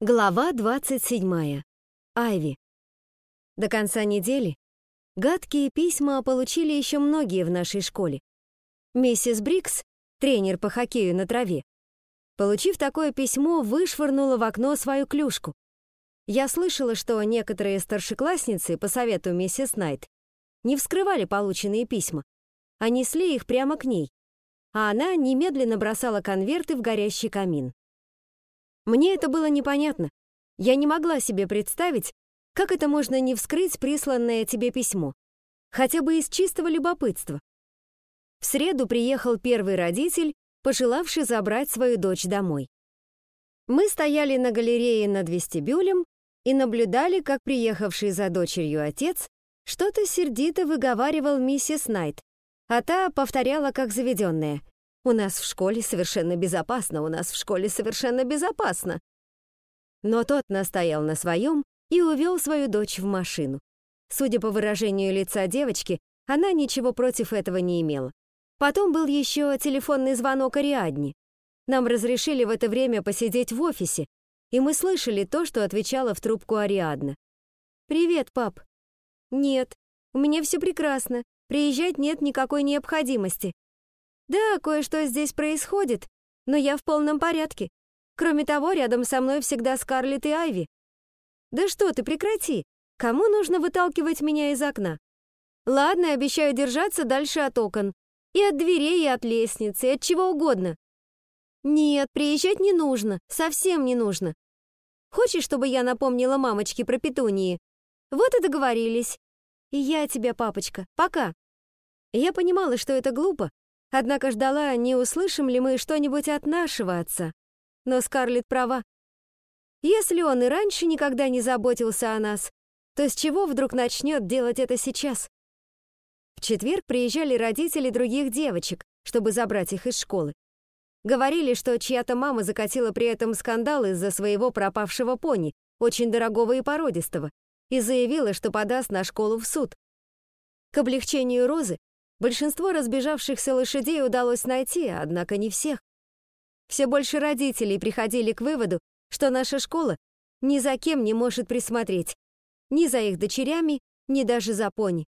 Глава 27. Айви. До конца недели гадкие письма получили еще многие в нашей школе. Миссис Брикс, тренер по хоккею на траве, получив такое письмо, вышвырнула в окно свою клюшку. Я слышала, что некоторые старшеклассницы, по совету миссис Найт, не вскрывали полученные письма, а несли их прямо к ней, а она немедленно бросала конверты в горящий камин. Мне это было непонятно. Я не могла себе представить, как это можно не вскрыть присланное тебе письмо. Хотя бы из чистого любопытства. В среду приехал первый родитель, пожелавший забрать свою дочь домой. Мы стояли на галерее над вестибюлем и наблюдали, как приехавший за дочерью отец что-то сердито выговаривал миссис Найт, а та повторяла как заведенная. У нас в школе совершенно безопасно, у нас в школе совершенно безопасно. Но тот настоял на своем и увел свою дочь в машину. Судя по выражению лица девочки, она ничего против этого не имела. Потом был еще телефонный звонок Ариадни. Нам разрешили в это время посидеть в офисе, и мы слышали то, что отвечала в трубку Ариадна. «Привет, пап». «Нет, у меня все прекрасно. Приезжать нет никакой необходимости. Да, кое-что здесь происходит, но я в полном порядке. Кроме того, рядом со мной всегда Скарлетт и Айви. Да что ты, прекрати. Кому нужно выталкивать меня из окна? Ладно, обещаю держаться дальше от окон. И от дверей, и от лестницы, и от чего угодно. Нет, приезжать не нужно, совсем не нужно. Хочешь, чтобы я напомнила мамочке про петунии? Вот и договорились. И я тебя, папочка, пока. Я понимала, что это глупо, Однако ждала, не услышим ли мы что-нибудь от нашего отца. Но Скарлетт права. Если он и раньше никогда не заботился о нас, то с чего вдруг начнет делать это сейчас? В четверг приезжали родители других девочек, чтобы забрать их из школы. Говорили, что чья-то мама закатила при этом скандал из-за своего пропавшего пони, очень дорогого и породистого, и заявила, что подаст на школу в суд. К облегчению Розы Большинство разбежавшихся лошадей удалось найти, однако не всех. Все больше родителей приходили к выводу, что наша школа ни за кем не может присмотреть, ни за их дочерями, ни даже за пони.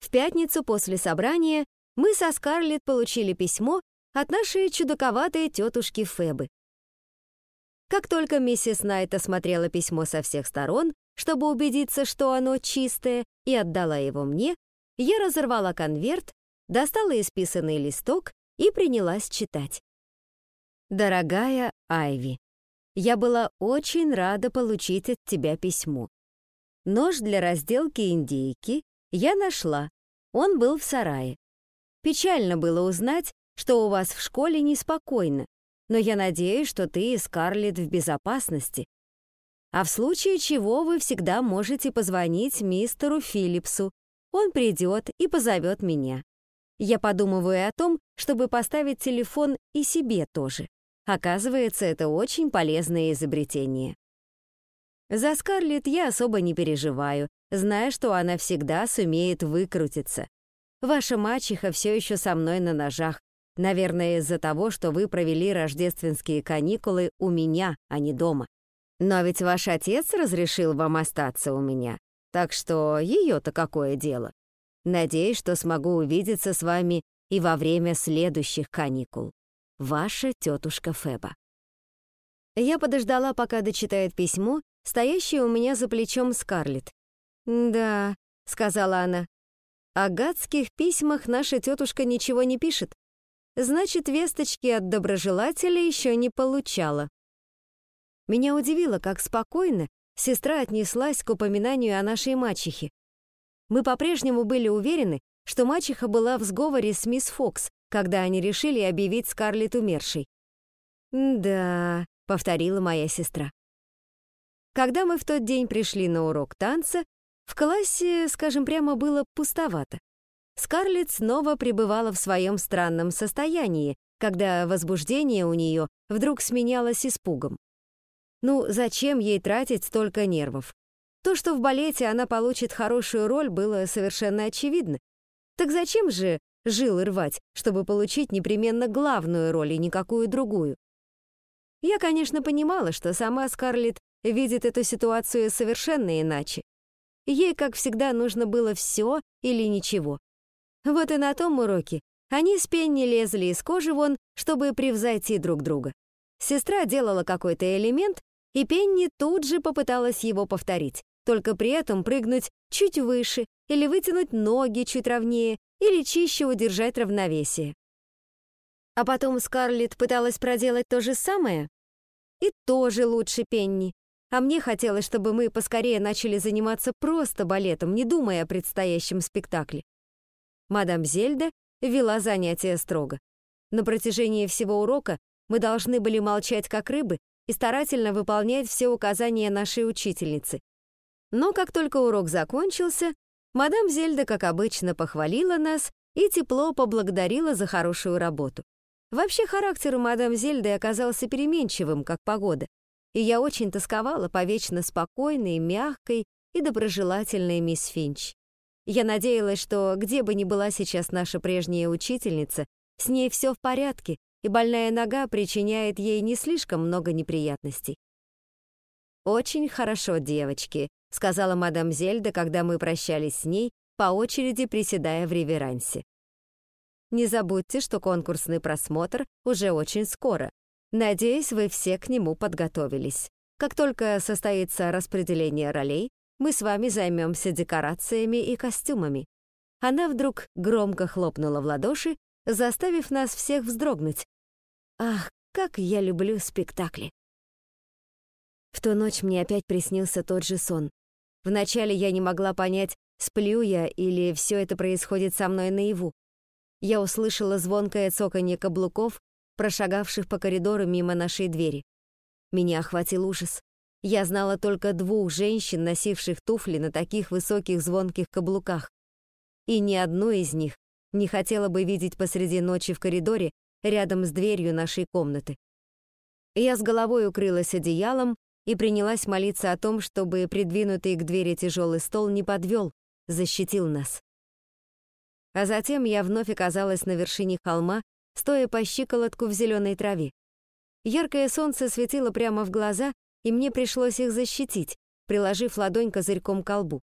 В пятницу после собрания мы со Скарлетт получили письмо от нашей чудаковатой тетушки Фебы. Как только миссис Найт осмотрела письмо со всех сторон, чтобы убедиться, что оно чистое, и отдала его мне, я разорвала конверт, достала исписанный листок и принялась читать. «Дорогая Айви, я была очень рада получить от тебя письмо. Нож для разделки индейки я нашла, он был в сарае. Печально было узнать, что у вас в школе неспокойно, но я надеюсь, что ты и Скарлетт в безопасности. А в случае чего вы всегда можете позвонить мистеру Филлипсу он придет и позовет меня. Я подумываю о том, чтобы поставить телефон и себе тоже. Оказывается, это очень полезное изобретение. За Скарлетт я особо не переживаю, зная, что она всегда сумеет выкрутиться. Ваша мачеха все еще со мной на ножах, наверное, из-за того, что вы провели рождественские каникулы у меня, а не дома. Но ведь ваш отец разрешил вам остаться у меня. Так что ее-то какое дело? Надеюсь, что смогу увидеться с вами и во время следующих каникул. Ваша тетушка Феба. Я подождала, пока дочитает письмо, стоящее у меня за плечом Скарлетт. «Да», — сказала она, — «о гадских письмах наша тетушка ничего не пишет. Значит, весточки от доброжелателя еще не получала». Меня удивило, как спокойно сестра отнеслась к упоминанию о нашей мачехе. Мы по-прежнему были уверены, что мачеха была в сговоре с мисс Фокс, когда они решили объявить Скарлетт умершей. «Да», — повторила моя сестра. Когда мы в тот день пришли на урок танца, в классе, скажем прямо, было пустовато. Скарлетт снова пребывала в своем странном состоянии, когда возбуждение у нее вдруг сменялось испугом. Ну, зачем ей тратить столько нервов? То, что в балете она получит хорошую роль, было совершенно очевидно. Так зачем же жилы рвать, чтобы получить непременно главную роль и никакую другую? Я, конечно, понимала, что сама Скарлетт видит эту ситуацию совершенно иначе. Ей, как всегда, нужно было все или ничего. Вот и на том уроке они с Пенни лезли из кожи вон, чтобы превзойти друг друга. Сестра делала какой-то элемент, и Пенни тут же попыталась его повторить, только при этом прыгнуть чуть выше или вытянуть ноги чуть ровнее или чище удержать равновесие. А потом Скарлетт пыталась проделать то же самое, и тоже лучше Пенни. А мне хотелось, чтобы мы поскорее начали заниматься просто балетом, не думая о предстоящем спектакле. Мадам Зельда вела занятия строго. На протяжении всего урока мы должны были молчать как рыбы и старательно выполнять все указания нашей учительницы. Но как только урок закончился, мадам Зельда, как обычно, похвалила нас и тепло поблагодарила за хорошую работу. Вообще характер у мадам Зельды оказался переменчивым, как погода, и я очень тосковала по вечно спокойной, мягкой и доброжелательной мисс Финч. Я надеялась, что где бы ни была сейчас наша прежняя учительница, с ней все в порядке, и больная нога причиняет ей не слишком много неприятностей. «Очень хорошо, девочки», — сказала мадам Зельда, когда мы прощались с ней, по очереди приседая в реверансе. «Не забудьте, что конкурсный просмотр уже очень скоро. Надеюсь, вы все к нему подготовились. Как только состоится распределение ролей, мы с вами займемся декорациями и костюмами». Она вдруг громко хлопнула в ладоши, заставив нас всех вздрогнуть, Ах, как я люблю спектакли. В ту ночь мне опять приснился тот же сон. Вначале я не могла понять, сплю я или все это происходит со мной наяву. Я услышала звонкое цоканье каблуков, прошагавших по коридору мимо нашей двери. Меня охватил ужас. Я знала только двух женщин, носивших туфли на таких высоких звонких каблуках. И ни одну из них не хотела бы видеть посреди ночи в коридоре рядом с дверью нашей комнаты. Я с головой укрылась одеялом и принялась молиться о том, чтобы придвинутый к двери тяжелый стол не подвел, защитил нас. А затем я вновь оказалась на вершине холма, стоя по щиколотку в зеленой траве. Яркое солнце светило прямо в глаза, и мне пришлось их защитить, приложив ладонь козырьком к колбу.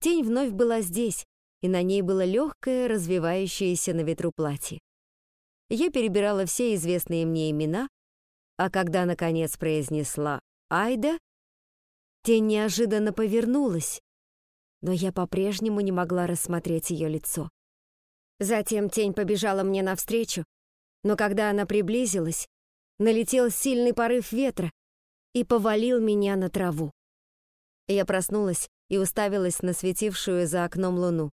Тень вновь была здесь, и на ней было легкое, развивающееся на ветру платье. Я перебирала все известные мне имена, а когда, наконец, произнесла «Айда», тень неожиданно повернулась, но я по-прежнему не могла рассмотреть ее лицо. Затем тень побежала мне навстречу, но когда она приблизилась, налетел сильный порыв ветра и повалил меня на траву. Я проснулась и уставилась на светившую за окном луну.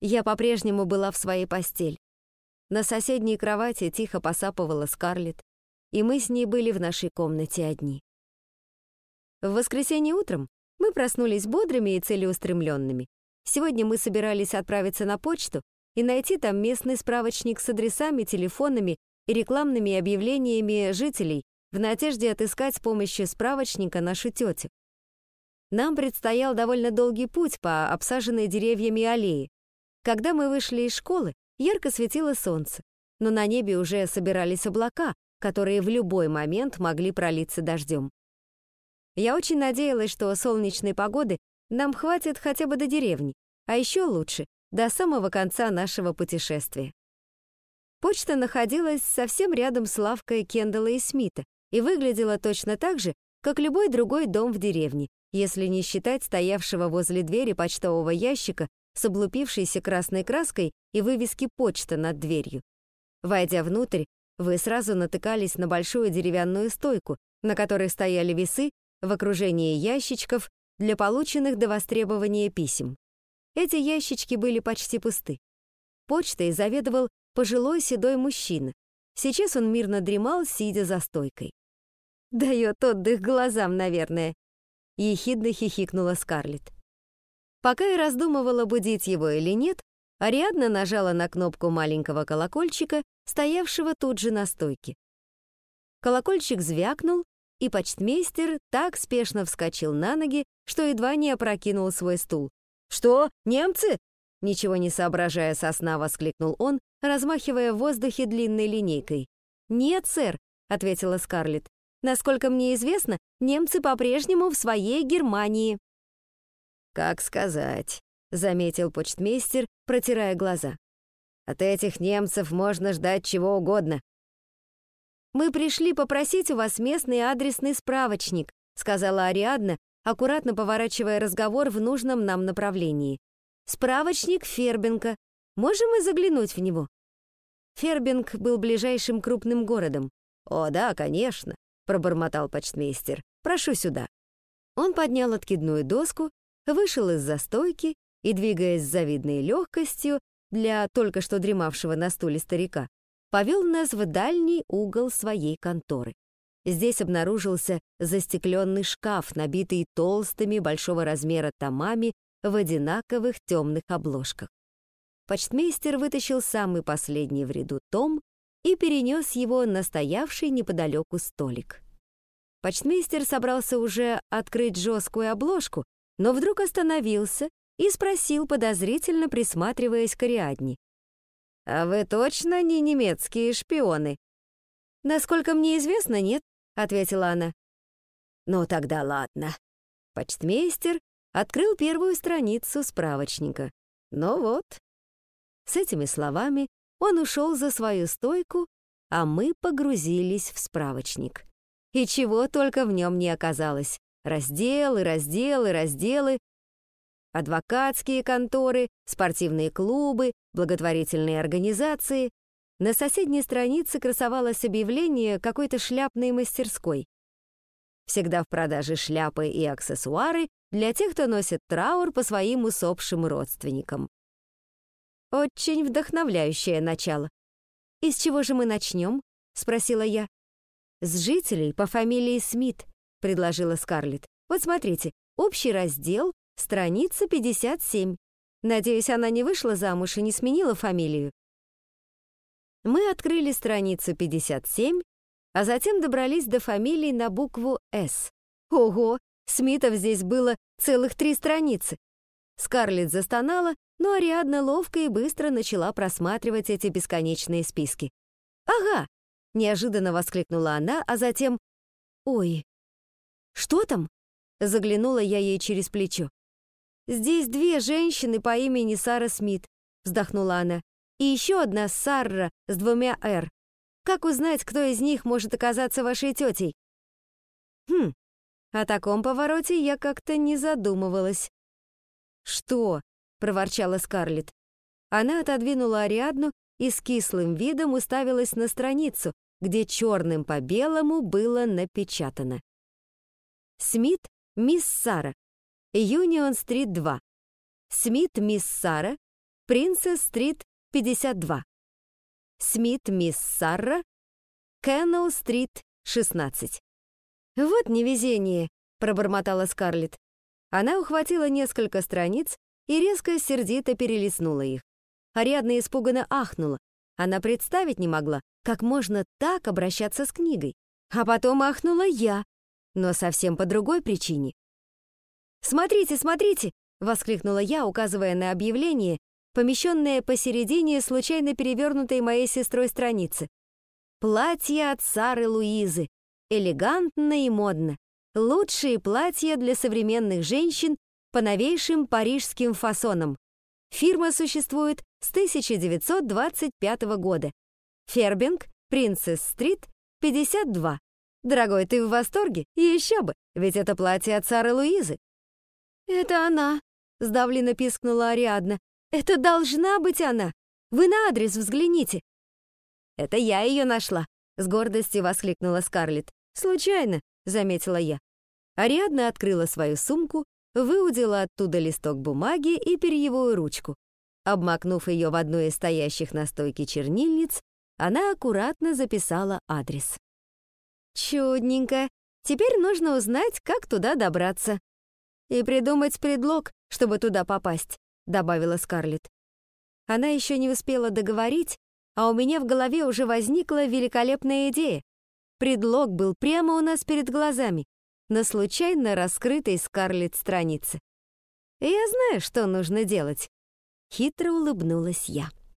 Я по-прежнему была в своей постели. На соседней кровати тихо посапывала Скарлетт, и мы с ней были в нашей комнате одни. В воскресенье утром мы проснулись бодрыми и целеустремленными. Сегодня мы собирались отправиться на почту и найти там местный справочник с адресами, телефонами и рекламными объявлениями жителей в надежде отыскать с помощью справочника нашу тетю. Нам предстоял довольно долгий путь по обсаженной деревьями аллее. Когда мы вышли из школы, Ярко светило солнце, но на небе уже собирались облака, которые в любой момент могли пролиться дождем. Я очень надеялась, что солнечной погоды нам хватит хотя бы до деревни, а еще лучше — до самого конца нашего путешествия. Почта находилась совсем рядом с лавкой Кендалла и Смита и выглядела точно так же, как любой другой дом в деревне, если не считать стоявшего возле двери почтового ящика с облупившейся красной краской и вывески «Почта» над дверью. Войдя внутрь, вы сразу натыкались на большую деревянную стойку, на которой стояли весы в окружении ящичков для полученных до востребования писем. Эти ящички были почти пусты. Почтой заведовал пожилой седой мужчина. Сейчас он мирно дремал, сидя за стойкой. «Дает отдых глазам, наверное», — ехидно хихикнула Скарлетт. Пока я раздумывала, будить его или нет, Ариадна нажала на кнопку маленького колокольчика, стоявшего тут же на стойке. Колокольчик звякнул, и почтмейстер так спешно вскочил на ноги, что едва не опрокинул свой стул. «Что, немцы?» Ничего не соображая со сна, воскликнул он, размахивая в воздухе длинной линейкой. «Нет, сэр», — ответила Скарлетт. Насколько мне известно, немцы по-прежнему в своей Германии». «Как сказать», — заметил почтмейстер, протирая глаза. «От этих немцев можно ждать чего угодно». «Мы пришли попросить у вас местный адресный справочник», — сказала Ариадна, аккуратно поворачивая разговор в нужном нам направлении. «Справочник Фербенка. Можем мы заглянуть в него?» Фербинг был ближайшим крупным городом. «О, да, конечно», — пробормотал почтмейстер. «Прошу сюда». Он поднял откидную доску, вышел из застойки и, двигаясь с завидной легкостью для только что дремавшего на стуле старика, повел нас в дальний угол своей конторы. Здесь обнаружился застекленный шкаф, набитый толстыми большого размера томами в одинаковых темных обложках. Почтмейстер вытащил самый последний в ряду том и перенес его на стоявший неподалеку столик. Почтмейстер собрался уже открыть жесткую обложку, но вдруг остановился и спросил, подозрительно присматриваясь к Ариадне. «А вы точно не немецкие шпионы?» «Насколько мне известно, нет», — ответила она. «Ну тогда ладно». Почтмейстер открыл первую страницу справочника. «Ну вот». С этими словами он ушел за свою стойку, а мы погрузились в справочник. И чего только в нем не оказалось. Разделы, разделы, разделы. Адвокатские конторы, спортивные клубы, благотворительные организации. На соседней странице красовалось объявление какой-то шляпной мастерской. Всегда в продаже шляпы и аксессуары для тех, кто носит траур по своим усопшим родственникам. Очень вдохновляющее начало. «И с чего же мы начнем?» — спросила я. «С жителей по фамилии Смит», — предложила Скарлетт. «Вот смотрите, общий раздел, страница 57. Надеюсь, она не вышла замуж и не сменила фамилию». Мы открыли страницу 57, а затем добрались до фамилии на букву «С». Ого, Смитов здесь было целых три страницы. Скарлетт застонала, но Ариадна ловко и быстро начала просматривать эти бесконечные списки. «Ага!» — неожиданно воскликнула она, а затем... «Ой, что там?» — заглянула я ей через плечо. «Здесь две женщины по имени Сара Смит», — вздохнула она, «и еще одна Сарра с двумя «Р». Как узнать, кто из них может оказаться вашей тетей?» «Хм, о таком повороте я как-то не задумывалась». «Что?» — проворчала Скарлетт. Она отодвинула Ариадну и с кислым видом уставилась на страницу, где черным по белому было напечатано. Смит, мисс Сара, Юнион-стрит 2. Смит, мисс Сара, Принцесс-стрит 52. Смит, мисс Сара, Кеннелл-стрит 16. «Вот невезение», — пробормотала Скарлетт. Она ухватила несколько страниц и резко сердито перелистнула их. Ариадна испуганно ахнула. Она представить не могла, как можно так обращаться с книгой. А потом ахнула я, но совсем по другой причине. «Смотрите, смотрите!» — воскликнула я, указывая на объявление, помещенное посередине случайно перевернутой моей сестрой страницы. «Платье от Сары Луизы. Элегантно и модно. Лучшие платья для современных женщин по новейшим парижским фасонам. Фирма существует с 1925 года. Фербинг, Принцесс-стрит, 52. Дорогой, ты в восторге? Еще бы, ведь это платье от Сары Луизы. Это она, сдавленно пискнула Ариадна. Это должна быть она. Вы на адрес взгляните. Это я ее нашла, с гордостью воскликнула Скарлетт. Случайно, заметила я. Ариадна открыла свою сумку, выудила оттуда листок бумаги и перьевую ручку. Обмакнув ее в одну из стоящих на стойке чернильниц, она аккуратно записала адрес. «Чудненько. Теперь нужно узнать, как туда добраться. И придумать предлог, чтобы туда попасть», — добавила Скарлетт. Она еще не успела договорить, а у меня в голове уже возникла великолепная идея. Предлог был прямо у нас перед глазами, на случайно раскрытой Скарлетт странице. «Я знаю, что нужно делать», — хитро улыбнулась я.